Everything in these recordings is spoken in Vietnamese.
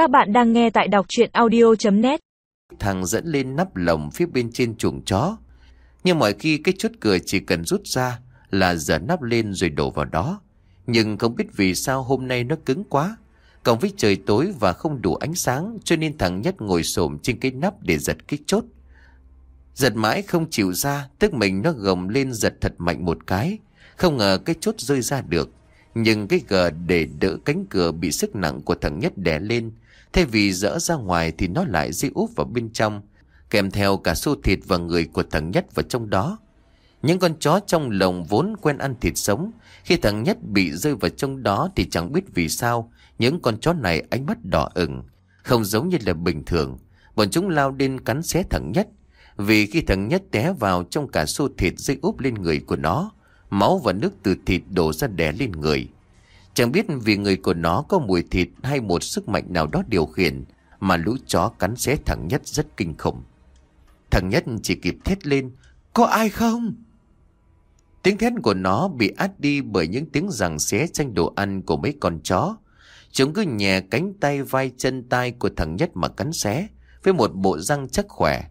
Các bạn đang nghe tại đọc chuyện audio.net Thằng dẫn lên nắp lồng phía bên trên chuồng chó. Nhưng mọi khi cái chốt cửa chỉ cần rút ra là dở nắp lên rồi đổ vào đó. Nhưng không biết vì sao hôm nay nó cứng quá. Còn với trời tối và không đủ ánh sáng cho nên thằng Nhất ngồi xổm trên cái nắp để giật cái chốt. Giật mãi không chịu ra, tức mình nó gồng lên giật thật mạnh một cái. Không ngờ cái chốt rơi ra được. Nhưng cái gờ để đỡ cánh cửa bị sức nặng của thằng Nhất đè lên. Thay vì dỡ ra ngoài thì nó lại di úp vào bên trong. Kèm theo cả xô thịt và người của thằng Nhất vào trong đó. Những con chó trong lồng vốn quen ăn thịt sống. Khi thằng Nhất bị rơi vào trong đó thì chẳng biết vì sao. Những con chó này ánh mắt đỏ ửng. Không giống như là bình thường. Bọn chúng lao đến cắn xé thằng Nhất. Vì khi thằng Nhất té vào trong cả xô thịt dây úp lên người của nó. Máu và nước từ thịt đổ ra đè lên người. Chẳng biết vì người của nó có mùi thịt hay một sức mạnh nào đó điều khiển mà lũ chó cắn xé thằng Nhất rất kinh khủng. Thằng Nhất chỉ kịp thét lên, có ai không? Tiếng thét của nó bị át đi bởi những tiếng rằng xé tranh đồ ăn của mấy con chó. Chúng cứ nhè cánh tay vai chân tay của thằng Nhất mà cắn xé với một bộ răng chắc khỏe.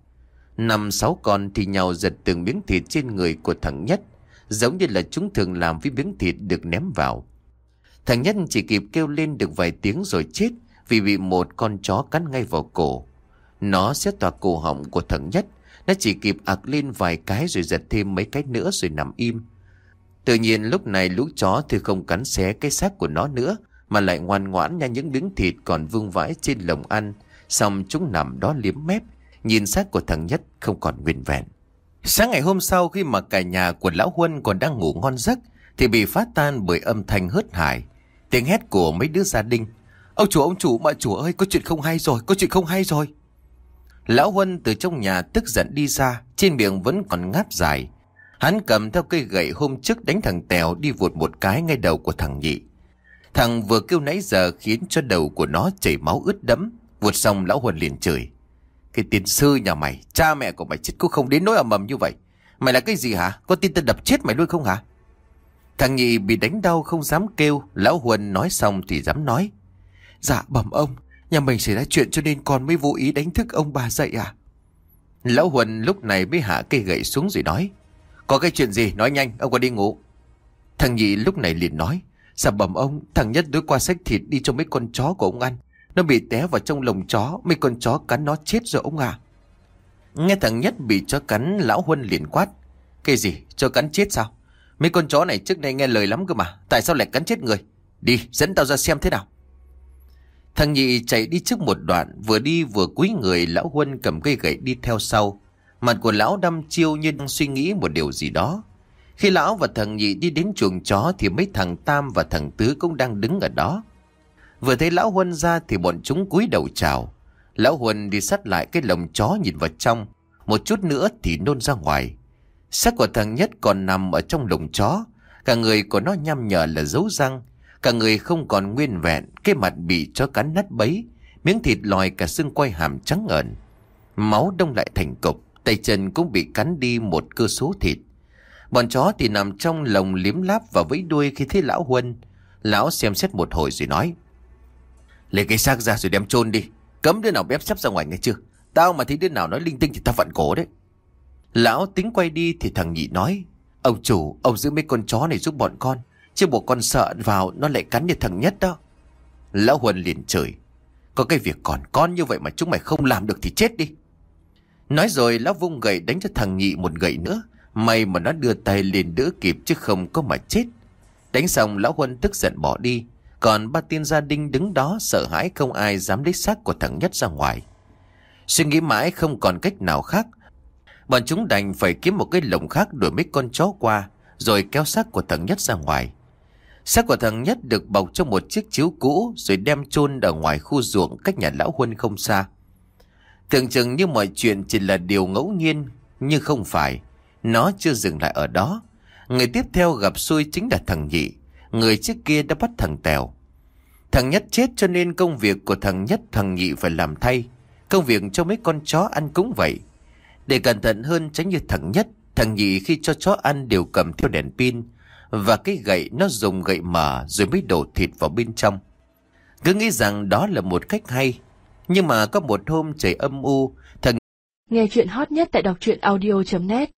Năm sáu con thì nhau giật từng miếng thịt trên người của thằng Nhất giống như là chúng thường làm với miếng thịt được ném vào. Thằng Nhất chỉ kịp kêu lên được vài tiếng rồi chết vì bị một con chó cắn ngay vào cổ. Nó xét toạc cổ họng của thằng Nhất, nó chỉ kịp ạc lên vài cái rồi giật thêm mấy cái nữa rồi nằm im. Tự nhiên lúc này lũ chó thì không cắn xé cái xác của nó nữa mà lại ngoan ngoãn nha những miếng thịt còn vương vãi trên lồng ăn. Xong chúng nằm đó liếm mép, nhìn xác của thằng Nhất không còn nguyên vẹn. Sáng ngày hôm sau khi mà cả nhà của Lão Huân còn đang ngủ ngon giấc thì bị phát tan bởi âm thanh hớt hải. Tiếng hét của mấy đứa gia đình. Ông chủ, ông chủ, bà chủ ơi, có chuyện không hay rồi, có chuyện không hay rồi. Lão Huân từ trong nhà tức giận đi ra, trên miệng vẫn còn ngáp dài. Hắn cầm theo cây gậy hôm trước đánh thằng Tèo đi vụt một cái ngay đầu của thằng Nhị. Thằng vừa kêu nãy giờ khiến cho đầu của nó chảy máu ướt đẫm. Vụt xong lão Huân liền chửi. Cái tiền sư nhà mày, cha mẹ của mày chết cũng không đến nỗi ầm ầm như vậy. Mày là cái gì hả? Có tin tao đập chết mày luôn không hả? Thằng nhị bị đánh đau không dám kêu, lão Huân nói xong thì dám nói. Dạ bẩm ông, nhà mình xảy ra chuyện cho nên con mới vô ý đánh thức ông bà dậy à? Lão Huân lúc này mới hạ cây gậy xuống rồi nói. Có cái chuyện gì? Nói nhanh, ông có đi ngủ. Thằng nhị lúc này liền nói. Dạ bẩm ông, thằng nhất đối qua sách thịt đi cho mấy con chó của ông ăn. Nó bị té vào trong lồng chó, mấy con chó cắn nó chết rồi ông à. Nghe thằng nhất bị chó cắn, lão Huân liền quát. Cái gì? Chó cắn chết sao? Mấy con chó này trước đây nghe lời lắm cơ mà Tại sao lại cắn chết người Đi dẫn tao ra xem thế nào Thằng nhị chạy đi trước một đoạn Vừa đi vừa cúi người Lão Huân cầm cây gậy đi theo sau Mặt của lão đăm chiêu như đang suy nghĩ một điều gì đó Khi lão và thằng nhị đi đến chuồng chó Thì mấy thằng Tam và thằng Tứ cũng đang đứng ở đó Vừa thấy lão Huân ra Thì bọn chúng cúi đầu chào Lão Huân đi sát lại cái lồng chó nhìn vào trong Một chút nữa thì nôn ra ngoài Xác của thằng Nhất còn nằm ở trong lồng chó. Cả người của nó nhăm nhở là dấu răng. Cả người không còn nguyên vẹn, cái mặt bị chó cắn nát bấy. Miếng thịt lòi cả xương quay hàm trắng ẩn. Máu đông lại thành cục, tay chân cũng bị cắn đi một cơ số thịt. Bọn chó thì nằm trong lồng liếm láp và vẫy đuôi khi thấy lão Huân. Lão xem xét một hồi rồi nói. Lấy cái xác ra rồi đem chôn đi. Cấm đứa nào bếp sắp ra ngoài nghe chưa? Tao mà thấy đứa nào nói linh tinh thì tao vặn cổ đấy. Lão tính quay đi thì thằng nhị nói Ông chủ, ông giữ mấy con chó này giúp bọn con Chứ bộ con sợ vào nó lại cắn như thằng nhất đó Lão Huân liền chửi Có cái việc còn con như vậy mà chúng mày không làm được thì chết đi Nói rồi lão vung gậy đánh cho thằng nhị một gậy nữa May mà nó đưa tay liền đỡ kịp chứ không có mà chết Đánh xong lão Huân tức giận bỏ đi còn ba tiên gia đình đứng đó sợ hãi không ai dám lấy xác của thằng nhất ra ngoài Suy nghĩ mãi không còn cách nào khác Bọn chúng đành phải kiếm một cái lồng khác đuổi mấy con chó qua, rồi kéo xác của thằng Nhất ra ngoài. Xác của thằng Nhất được bọc trong một chiếc chiếu cũ rồi đem chôn ở ngoài khu ruộng cách nhà lão Huân không xa. Tưởng chừng như mọi chuyện chỉ là điều ngẫu nhiên, nhưng không phải. Nó chưa dừng lại ở đó. Người tiếp theo gặp xui chính là thằng Nhị, người trước kia đã bắt thằng Tèo. Thằng Nhất chết cho nên công việc của thằng Nhất thằng Nhị phải làm thay. Công việc cho mấy con chó ăn cũng vậy. Để cẩn thận hơn tránh như thằng nhất, thằng nhị khi cho chó ăn đều cầm theo đèn pin và cái gậy nó dùng gậy mở rồi mới đổ thịt vào bên trong. Cứ nghĩ rằng đó là một cách hay. Nhưng mà có một hôm trời âm u, thằng Nghe chuyện hot nhất tại đọc truyện audio.net